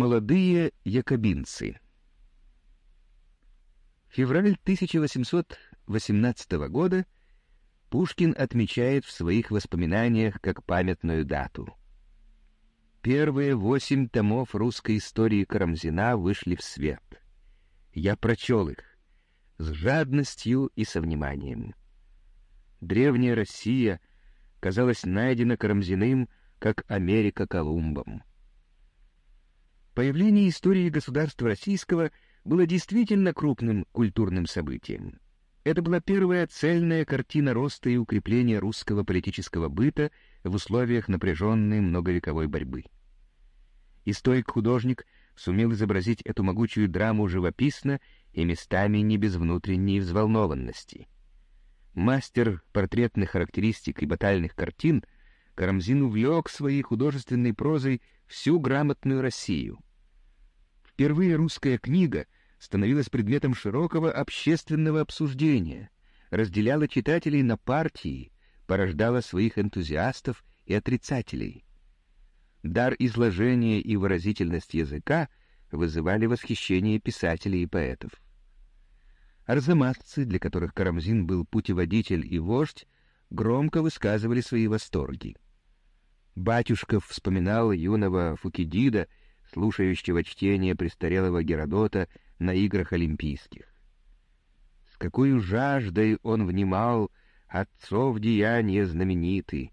Молодые якобинцы Февраль 1818 года Пушкин отмечает в своих воспоминаниях как памятную дату. Первые восемь томов русской истории Карамзина вышли в свет. Я прочел их с жадностью и со вниманием. Древняя Россия казалась найдена Карамзиным, как Америка Колумбом. Появление истории государства российского было действительно крупным культурным событием. Это была первая цельная картина роста и укрепления русского политического быта в условиях напряженной многовековой борьбы. Историк-художник сумел изобразить эту могучую драму живописно и местами не без внутренней взволнованности. Мастер портретных характеристик и батальных картин — Карамзин увлек своей художественной прозой всю грамотную Россию. Впервые русская книга становилась предметом широкого общественного обсуждения, разделяла читателей на партии, порождала своих энтузиастов и отрицателей. Дар изложения и выразительность языка вызывали восхищение писателей и поэтов. Арзамасцы, для которых Карамзин был путеводитель и вождь, громко высказывали свои восторги. Батюшков вспоминал юного Фукидида, слушающего чтение престарелого Геродота на играх олимпийских. С какой жаждой он внимал отцов деяния знаменитый,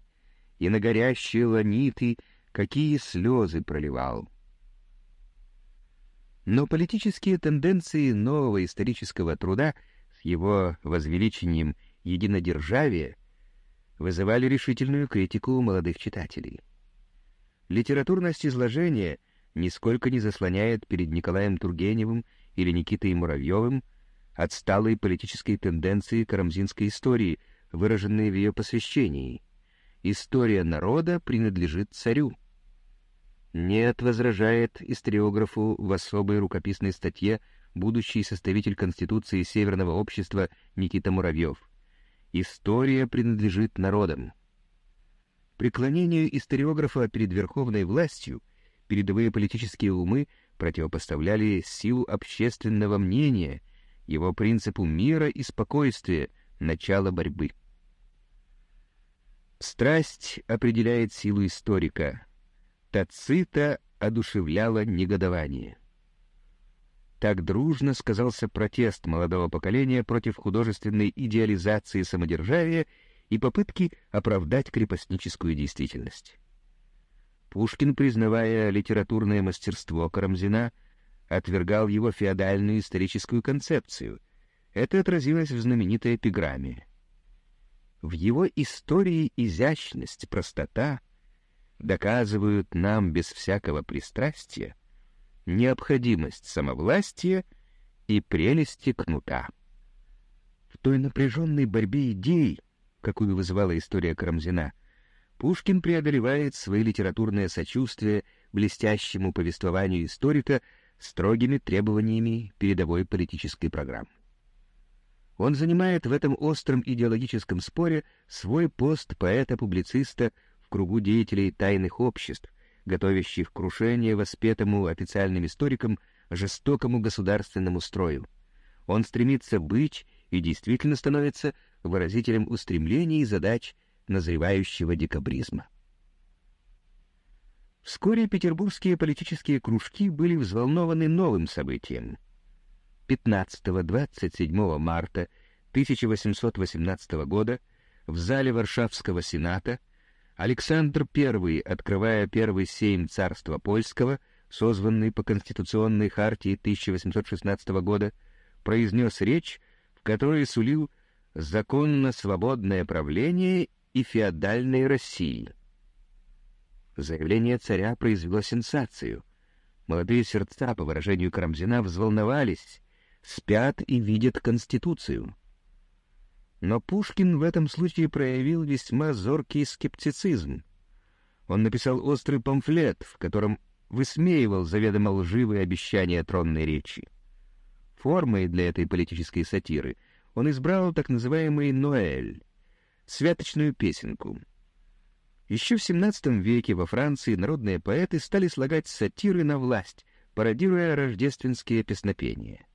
и на горящие ланиты какие слезы проливал. Но политические тенденции нового исторического труда с его возвеличением единодержавия вызывали решительную критику у молодых читателей. Литературность изложения нисколько не заслоняет перед Николаем Тургеневым или Никитой Муравьевым отсталой политической тенденции карамзинской истории, выраженной в ее посвящении. История народа принадлежит царю. Нет, возражает историографу в особой рукописной статье будущий составитель Конституции Северного общества Никита Муравьев. История принадлежит народам. Преклонению историографа перед верховной властью передовые политические умы противопоставляли силу общественного мнения, его принципу мира и спокойствия, начала борьбы. Страсть определяет силу историка. Тацита одушевляла негодование. Так дружно сказался протест молодого поколения против художественной идеализации самодержавия и попытки оправдать крепостническую действительность. Пушкин, признавая литературное мастерство Карамзина, отвергал его феодальную историческую концепцию. Это отразилось в знаменитой эпиграмме. В его истории изящность, простота доказывают нам без всякого пристрастия, необходимость самовластия и прелести кнута. В той напряженной борьбе идей, какую вызывала история Карамзина, Пушкин преодолевает свои литературное сочувствие блестящему повествованию историка строгими требованиями передовой политической программы. Он занимает в этом остром идеологическом споре свой пост поэта-публициста в кругу деятелей тайных обществ, готовящих крушение воспетому официальным историкам жестокому государственному строю. Он стремится быть и действительно становится выразителем устремлений и задач назревающего декабризма. Вскоре петербургские политические кружки были взволнованы новым событием. 15-27 марта 1818 года в зале Варшавского сената Александр I, открывая первый сейм царства польского, созванный по Конституционной хартии 1816 года, произнес речь, в которой сулил законно свободное правление и феодальной России. Заявление царя произвело сенсацию. Молодые сердца, по выражению Карамзина, взволновались, спят и видят Конституцию. Но Пушкин в этом случае проявил весьма зоркий скептицизм. Он написал острый памфлет, в котором высмеивал заведомо лживые обещания тронной речи. Формой для этой политической сатиры он избрал так называемый «Ноэль» — святочную песенку. Еще в XVII веке во Франции народные поэты стали слагать сатиры на власть, пародируя рождественские песнопения.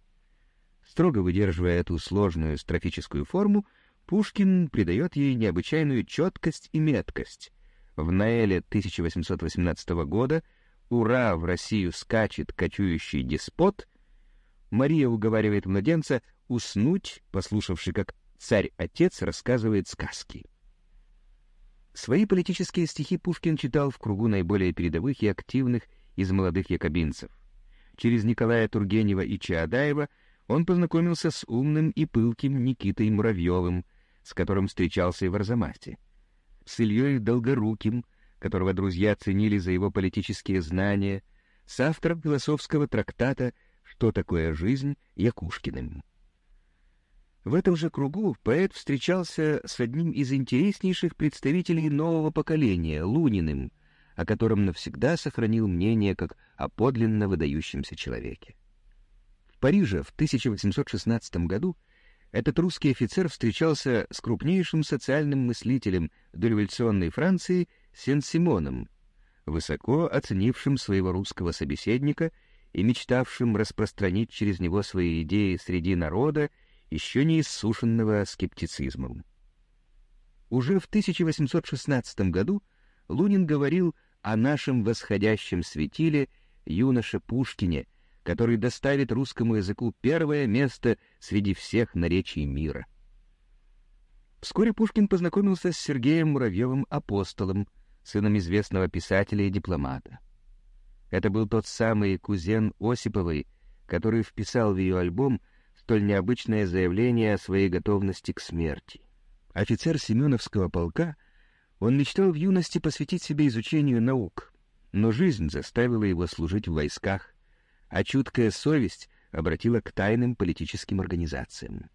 Строго выдерживая эту сложную строфическую форму, Пушкин придает ей необычайную четкость и меткость. В Наэле 1818 года «Ура! В Россию скачет кочующий деспот!» Мария уговаривает младенца уснуть, послушавши, как царь-отец рассказывает сказки. Свои политические стихи Пушкин читал в кругу наиболее передовых и активных из молодых якобинцев. Через Николая Тургенева и Чаадаева он познакомился с умным и пылким Никитой Муравьевым, с которым встречался и в Арзамасе, с Ильей Долгоруким, которого друзья ценили за его политические знания, с автором философского трактата «Что такое жизнь» Якушкиным. В этом же кругу поэт встречался с одним из интереснейших представителей нового поколения, Луниным, о котором навсегда сохранил мнение как о подлинно выдающемся человеке. В Париже в 1816 году этот русский офицер встречался с крупнейшим социальным мыслителем дореволюционной Франции Сен-Симоном, высоко оценившим своего русского собеседника и мечтавшим распространить через него свои идеи среди народа, еще не иссушенного скептицизмом. Уже в 1816 году Лунин говорил о нашем восходящем светиле юноше Пушкине, который доставит русскому языку первое место среди всех наречий мира. Вскоре Пушкин познакомился с Сергеем Муравьевым Апостолом, сыном известного писателя и дипломата. Это был тот самый кузен Осиповой, который вписал в ее альбом столь необычное заявление о своей готовности к смерти. Офицер Семеновского полка, он мечтал в юности посвятить себе изучению наук, но жизнь заставила его служить в войсках, а чуткая совесть обратила к тайным политическим организациям.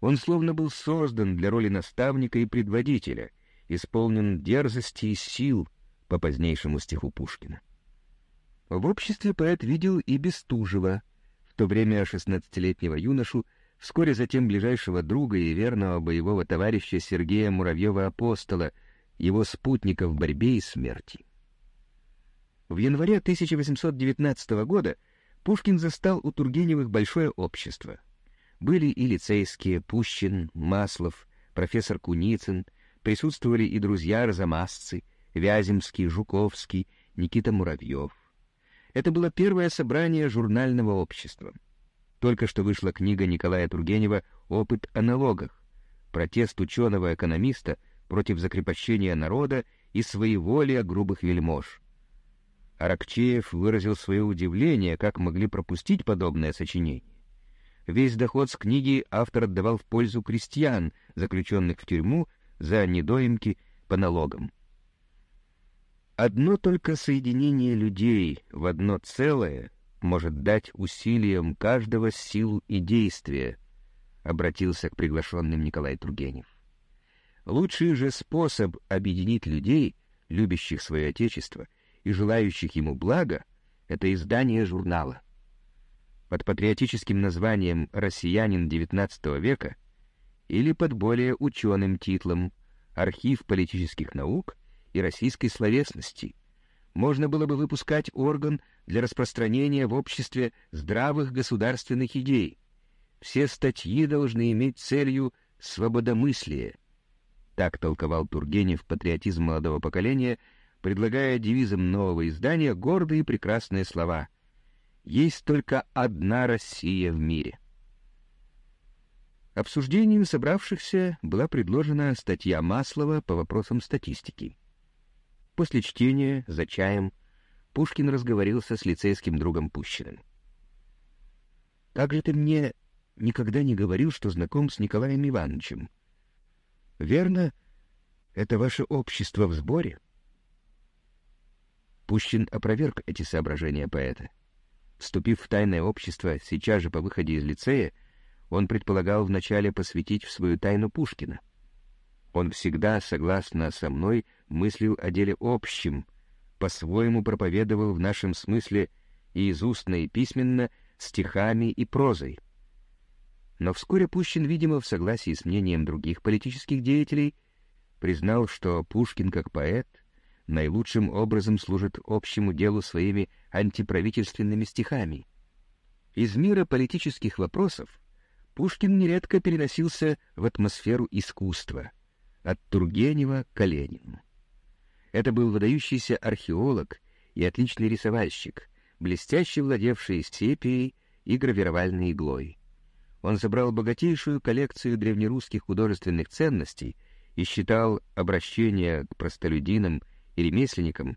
Он словно был создан для роли наставника и предводителя, исполнен дерзости и сил по позднейшему стиху Пушкина. В обществе поэт видел и Бестужева, в то время шестнадцатилетнего юношу, вскоре затем ближайшего друга и верного боевого товарища Сергея Муравьева-Апостола, его спутника в борьбе и смерти. В январе 1819 года Пушкин застал у Тургеневых большое общество. Были и лицейские, Пущин, Маслов, профессор Куницын, присутствовали и друзья Арзамасцы, Вяземский, Жуковский, Никита Муравьев. Это было первое собрание журнального общества. Только что вышла книга Николая Тургенева «Опыт о налогах», протест ученого-экономиста против закрепощения народа и своеволия грубых вельмож. Аракчеев выразил свое удивление, как могли пропустить подобное сочинение. Весь доход с книги автор отдавал в пользу крестьян, заключенных в тюрьму за недоимки по налогам. Одно только соединение людей в одно целое может дать усилиям каждого силу и действия, обратился к приглашенным Николай Тургенев. Лучший же способ объединить людей, любящих свое отечество — и желающих ему блага — это издание журнала. Под патриотическим названием «Россиянин XIX века» или под более ученым титлом «Архив политических наук и российской словесности» можно было бы выпускать орган для распространения в обществе здравых государственных идей. Все статьи должны иметь целью свободомыслие. Так толковал Тургенев патриотизм молодого поколения — предлагая девизом нового издания гордые и прекрасные слова «Есть только одна Россия в мире». Обсуждением собравшихся была предложена статья Маслова по вопросам статистики. После чтения, за чаем, Пушкин разговорился с лицейским другом Пущиным. «Как же ты мне никогда не говорил, что знаком с Николаем Ивановичем? Верно, это ваше общество в сборе?» Пущин опроверг эти соображения поэта. Вступив в тайное общество сейчас же по выходе из лицея, он предполагал вначале посвятить в свою тайну Пушкина. Он всегда, согласно со мной, мыслил о деле общем, по-своему проповедовал в нашем смысле и из устно, и письменно, стихами и прозой. Но вскоре Пущин, видимо, в согласии с мнением других политических деятелей, признал, что Пушкин как поэт — наилучшим образом служит общему делу своими антиправительственными стихами. Из мира политических вопросов Пушкин нередко переносился в атмосферу искусства, от Тургенева к Ленину. Это был выдающийся археолог и отличный рисовальщик, блестяще владевший сепией и гравировальной иглой. Он собрал богатейшую коллекцию древнерусских художественных ценностей и считал обращение к простолюдинам и ремесленникам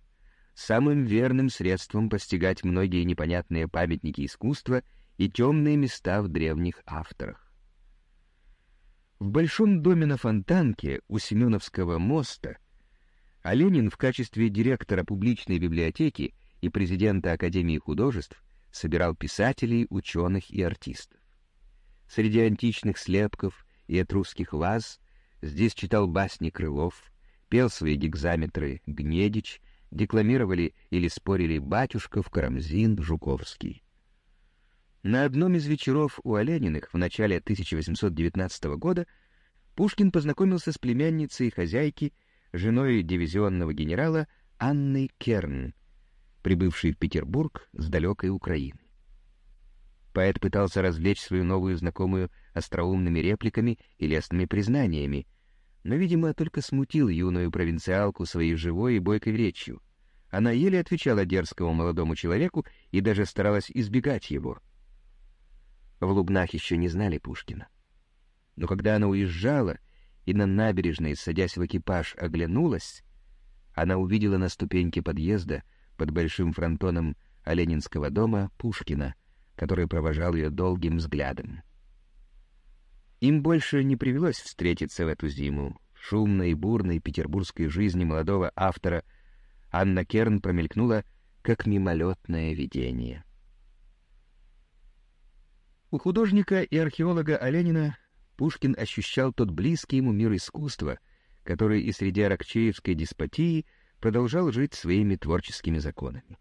самым верным средством постигать многие непонятные памятники искусства и темные места в древних авторах. В Большом доме на Фонтанке у Семеновского моста а в качестве директора публичной библиотеки и президента Академии художеств собирал писателей, ученых и артистов. Среди античных слепков и этрусских ваз здесь читал басни Крылов, пел свои гигзаметры Гнедич, декламировали или спорили Батюшков, Карамзин, Жуковский. На одном из вечеров у Олениных в начале 1819 года Пушкин познакомился с племянницей хозяйки, женой дивизионного генерала Анной Керн, прибывшей в Петербург с далекой Украины. Поэт пытался развлечь свою новую знакомую остроумными репликами и лестными признаниями, но, видимо, только смутил юную провинциалку своей живой и бойкой речью. Она еле отвечала дерзкому молодому человеку и даже старалась избегать его — в Лубнах еще не знали Пушкина. Но когда она уезжала и на набережной, садясь в экипаж, оглянулась, она увидела на ступеньке подъезда под большим фронтоном Оленинского дома Пушкина, который провожал ее долгим взглядом. Им больше не привелось встретиться в эту зиму. В шумной и бурной петербургской жизни молодого автора Анна Керн промелькнула как мимолетное видение. У художника и археолога Оленина Пушкин ощущал тот близкий ему мир искусства, который и среди аракчеевской деспотии продолжал жить своими творческими законами.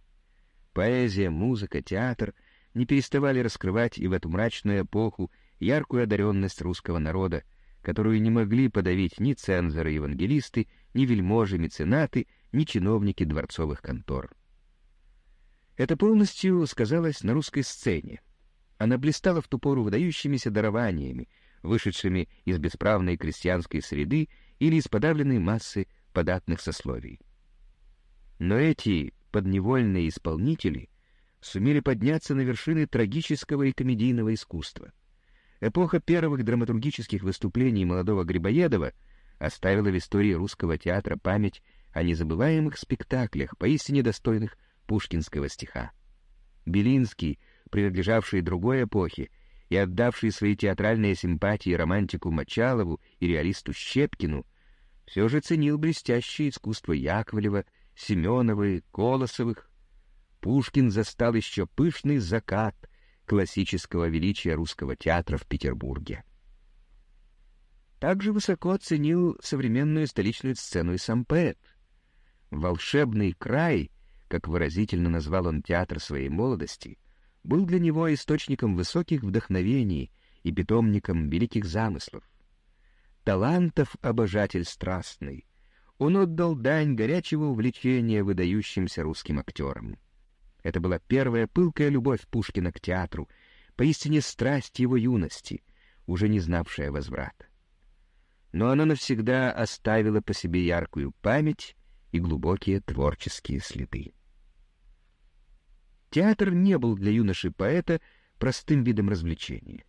Поэзия, музыка, театр не переставали раскрывать и в эту мрачную эпоху яркую одаренность русского народа, которую не могли подавить ни цензоры-евангелисты, ни вельможи-меценаты, ни чиновники дворцовых контор. Это полностью сказалось на русской сцене, она блистала в ту пору выдающимися дарованиями, вышедшими из бесправной крестьянской среды или из подавленной массы податных сословий. Но эти подневольные исполнители сумели подняться на вершины трагического и комедийного искусства. Эпоха первых драматургических выступлений молодого Грибоедова оставила в истории русского театра память о незабываемых спектаклях, поистине достойных пушкинского стиха. Белинский — принадлежавший другой эпохе и отдавший свои театральные симпатии романтику Мочалову и реалисту Щепкину, все же ценил блестящее искусство Яковлева, Семеновой, Колосовых. Пушкин застал еще пышный закат классического величия русского театра в Петербурге. Также высоко оценил современную столичную сцену и сам поэт. «Волшебный край», как выразительно назвал он театр своей молодости, был для него источником высоких вдохновений и питомником великих замыслов. Талантов обожатель страстный, он отдал дань горячего увлечения выдающимся русским актерам. Это была первая пылкая любовь Пушкина к театру, поистине страсть его юности, уже не знавшая возврата. Но она навсегда оставила по себе яркую память и глубокие творческие следы. Театр не был для юноши-поэта простым видом развлечения.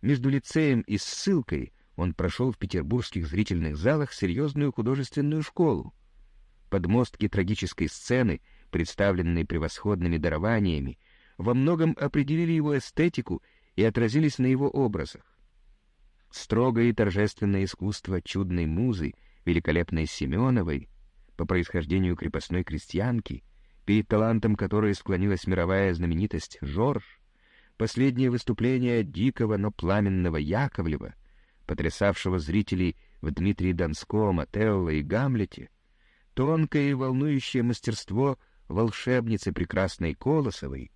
Между лицеем и ссылкой он прошел в петербургских зрительных залах серьезную художественную школу. Подмостки трагической сцены, представленные превосходными дарованиями, во многом определили его эстетику и отразились на его образах. Строгое и торжественное искусство чудной музы, великолепной Семеновой, по происхождению крепостной крестьянки — перед талантом которой склонилась мировая знаменитость Жорж, последнее выступление дикого, но пламенного Яковлева, потрясавшего зрителей в Дмитрии Донском, Отелло и Гамлете, тонкое и волнующее мастерство волшебницы прекрасной Колосовой,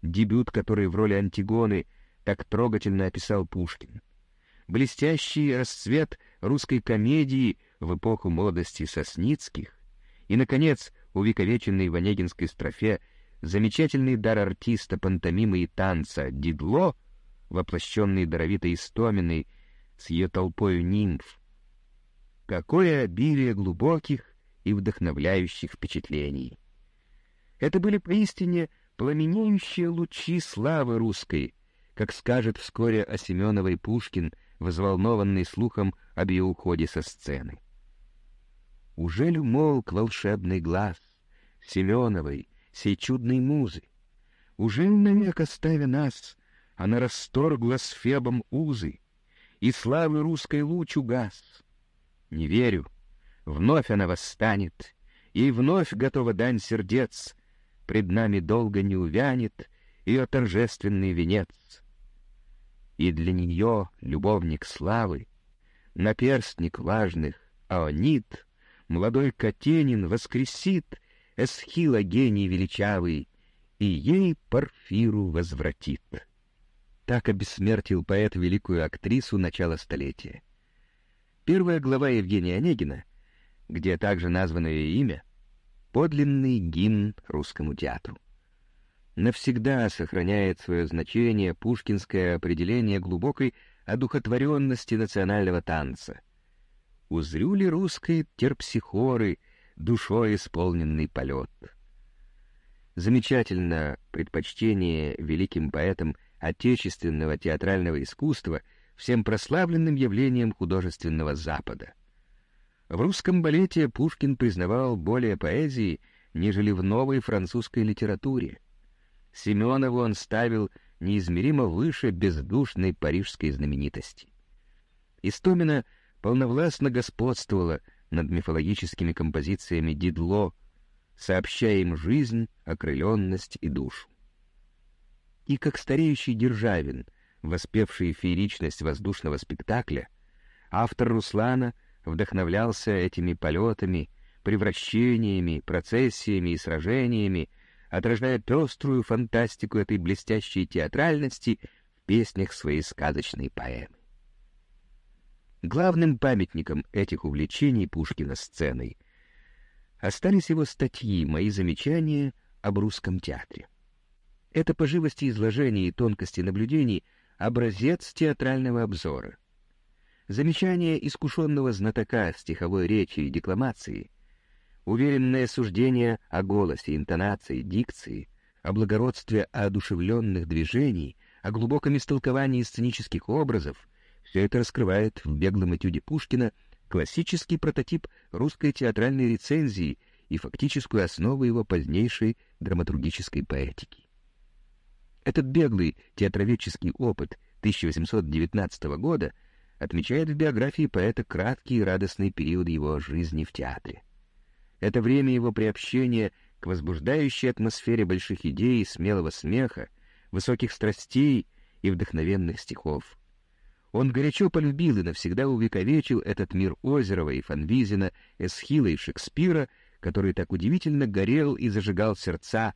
дебют который в роли Антигоны так трогательно описал Пушкин, блестящий расцвет русской комедии в эпоху молодости Сосницких, И, наконец, увековеченный в Онегинской строфе замечательный дар артиста пантомимы и танца Дидло, воплощенный даровитой Истоминой с ее толпою нимф. Какое обилие глубоких и вдохновляющих впечатлений! Это были поистине пламенеющие лучи славы русской, как скажет вскоре о Семеновой Пушкин, взволнованный слухом об ее уходе со сцены. Уже ли молк волшебный глаз Семеновой, сей чудной музы? Уже навек оставя нас, она расторгла с Фебом узы, и славы русской луч угас? Не верю, вновь она восстанет, и вновь готова дань сердец, пред нами долго не увянет ее торжественный венец. И для нее, любовник славы, наперстник важных, аонит, молодой Катенин воскресит Эсхила гений величавый, и ей Порфиру возвратит. Так обессмертил поэт великую актрису начала столетия. Первая глава Евгения Онегина, где также названо ее имя, подлинный гимн русскому театру. Навсегда сохраняет свое значение пушкинское определение глубокой одухотворенности национального танца — узрю ли русской терпсихоры, душой исполненный полет. Замечательно предпочтение великим поэтам отечественного театрального искусства всем прославленным явлением художественного Запада. В русском балете Пушкин признавал более поэзии, нежели в новой французской литературе. Семенову он ставил неизмеримо выше бездушной парижской знаменитости. Истомина — полновластно господствовала над мифологическими композициями Дидло, сообщая им жизнь, окрыленность и душу. И как стареющий Державин, воспевший фееричность воздушного спектакля, автор Руслана вдохновлялся этими полетами, превращениями, процессиями и сражениями, отражая пеструю фантастику этой блестящей театральности в песнях своей сказочной поэмы. Главным памятником этих увлечений Пушкина сценой остались его статьи «Мои замечания об русском театре». Это по живости изложения и тонкости наблюдений образец театрального обзора. Замечания искушенного знатока стиховой речи и декламации, уверенное суждение о голосе, интонации, дикции, о благородстве одушевленных движений, о глубоком истолковании сценических образов, все это раскрывает в беглом этюде Пушкина классический прототип русской театральной рецензии и фактическую основу его позднейшей драматургической поэтики. Этот беглый театроведческий опыт 1819 года отмечает в биографии поэта краткий и радостный период его жизни в театре. Это время его приобщения к возбуждающей атмосфере больших идей, смелого смеха, высоких страстей и вдохновенных стихов. Он горячо полюбил и навсегда увековечил этот мир Озерова и Фанвизина, Эсхила и Шекспира, который так удивительно горел и зажигал сердца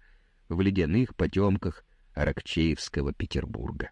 в ледяных потемках Аракчеевского Петербурга.